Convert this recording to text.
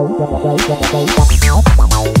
Bye.